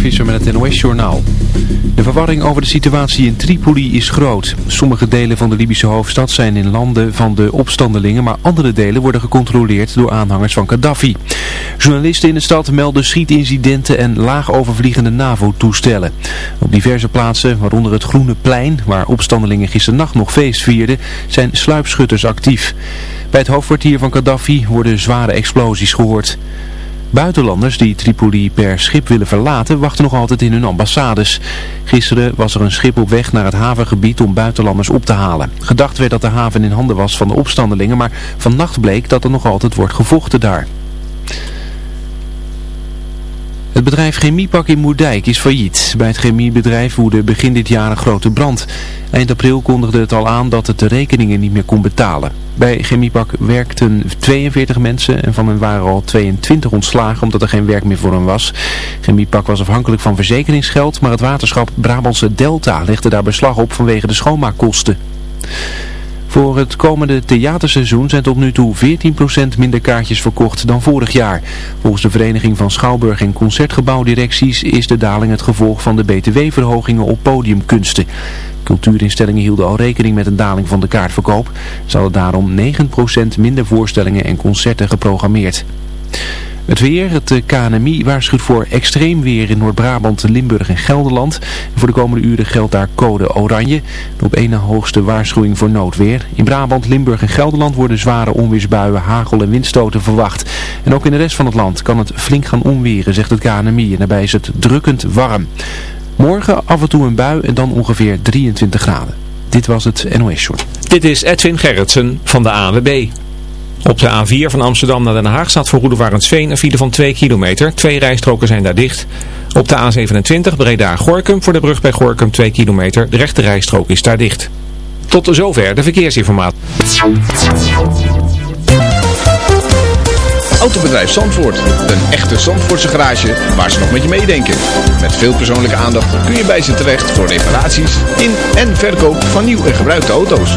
Visser met het NOS-journaal. De verwarring over de situatie in Tripoli is groot. Sommige delen van de Libische hoofdstad zijn in landen van de opstandelingen, maar andere delen worden gecontroleerd door aanhangers van Gaddafi. Journalisten in de stad melden schietincidenten en laag overvliegende NAVO-toestellen. Op diverse plaatsen, waaronder het Groene Plein, waar opstandelingen gisternacht nog feest vierden, zijn sluipschutters actief. Bij het hoofdkwartier van Gaddafi worden zware explosies gehoord. Buitenlanders die Tripoli per schip willen verlaten wachten nog altijd in hun ambassades. Gisteren was er een schip op weg naar het havengebied om buitenlanders op te halen. Gedacht werd dat de haven in handen was van de opstandelingen, maar vannacht bleek dat er nog altijd wordt gevochten daar. Het bedrijf Chemiepak in Moerdijk is failliet. Bij het chemiebedrijf woedde begin dit jaar een grote brand. Eind april kondigde het al aan dat het de rekeningen niet meer kon betalen. Bij Chemiepak werkten 42 mensen en van hen waren al 22 ontslagen omdat er geen werk meer voor hen was. Chemiepak was afhankelijk van verzekeringsgeld, maar het waterschap Brabantse Delta legde daar beslag op vanwege de schoonmaakkosten. Voor het komende theaterseizoen zijn tot nu toe 14% minder kaartjes verkocht dan vorig jaar. Volgens de Vereniging van Schouwburg en Concertgebouwdirecties is de daling het gevolg van de btw-verhogingen op podiumkunsten. Cultuurinstellingen hielden al rekening met een daling van de kaartverkoop. Ze hadden daarom 9% minder voorstellingen en concerten geprogrammeerd. Het weer, het eh, KNMI waarschuwt voor extreem weer in Noord-Brabant, Limburg en Gelderland. voor de komende uren geldt daar code oranje. De op één hoogste waarschuwing voor noodweer. In Brabant, Limburg en Gelderland worden zware onweersbuien, hagel en windstoten verwacht. En ook in de rest van het land kan het flink gaan onweren, zegt het KNMI. En daarbij is het drukkend warm. Morgen af en toe een bui en dan ongeveer 23 graden. Dit was het NOS Short. Dit is Edwin Gerritsen van de AWB. Op de A4 van Amsterdam naar Den Haag staat voor Roedewarensveen een file van 2 kilometer. Twee rijstroken zijn daar dicht. Op de A27 Breda-Gorkum voor de brug bij Gorkum 2 kilometer. De rechte rijstrook is daar dicht. Tot zover de verkeersinformatie. Autobedrijf Zandvoort. Een echte Zandvoortse garage waar ze nog met je meedenken. Met veel persoonlijke aandacht kun je bij ze terecht voor reparaties in en verkoop van nieuw en gebruikte auto's.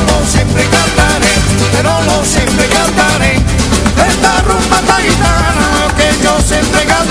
no siempre cantaré, pero no siempre cantaré. Esta rumba taitana que yo siempre cantaré.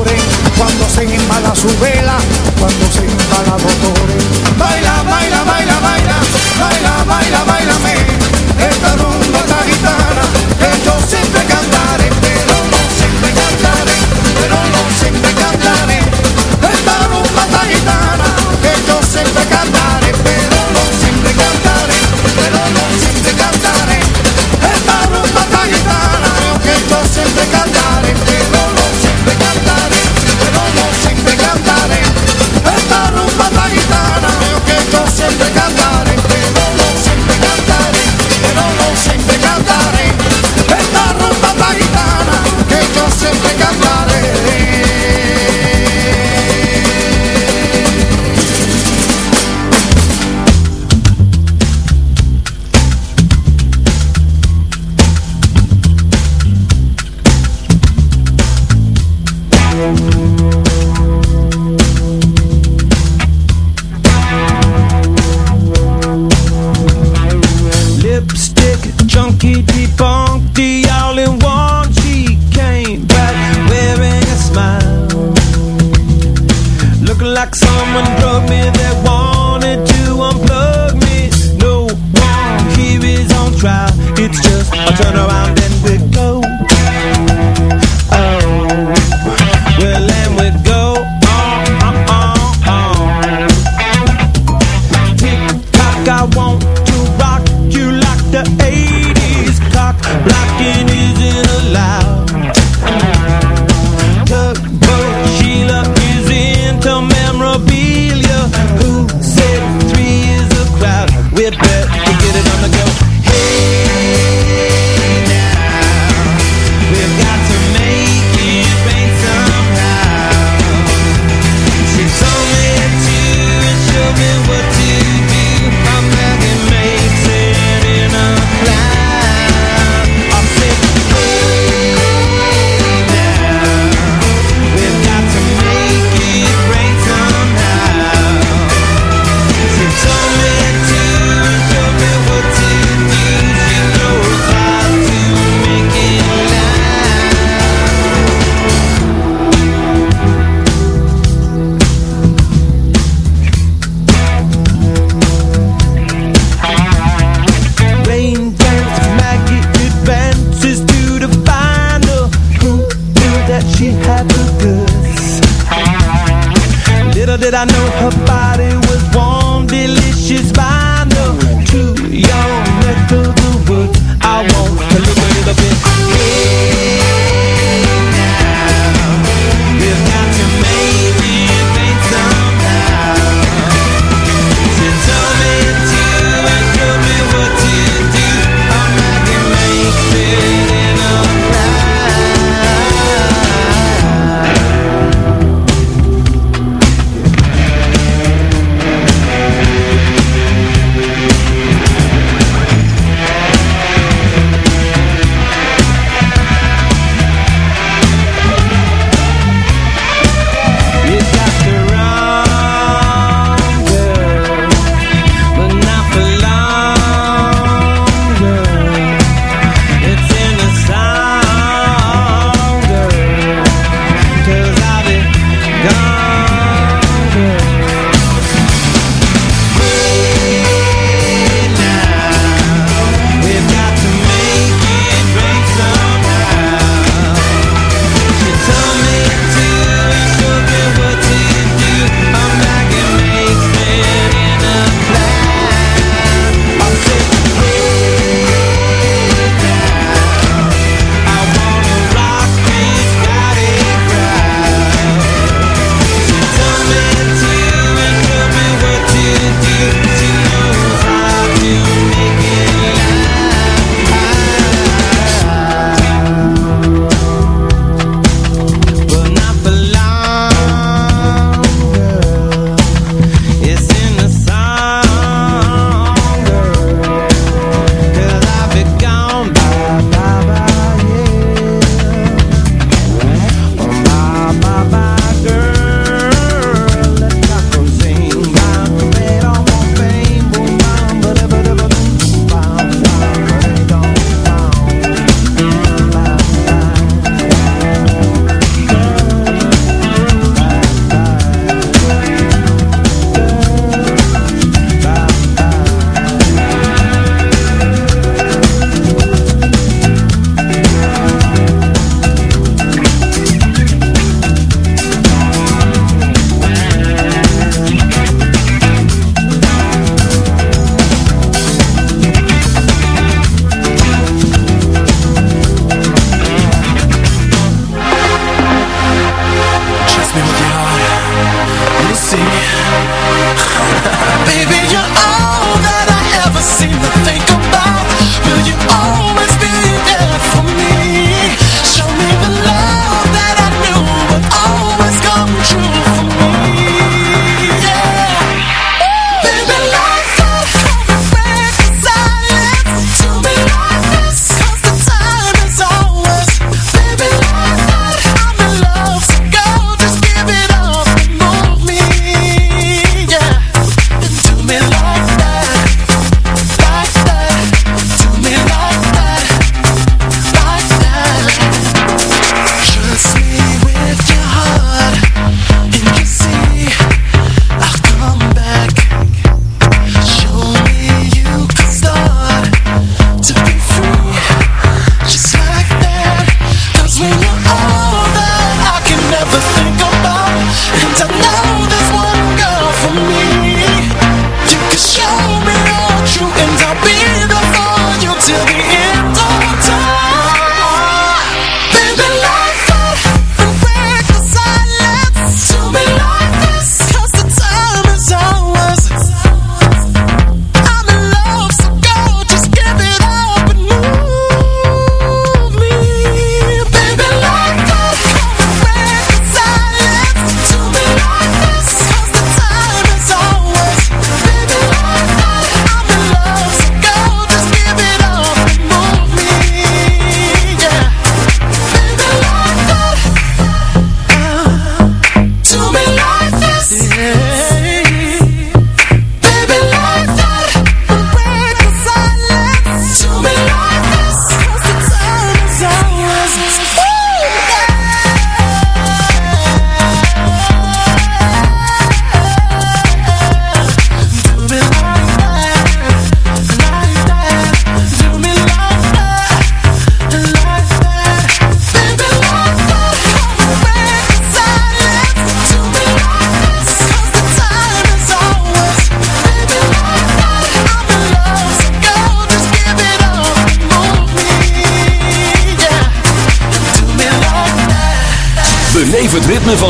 get it on the go.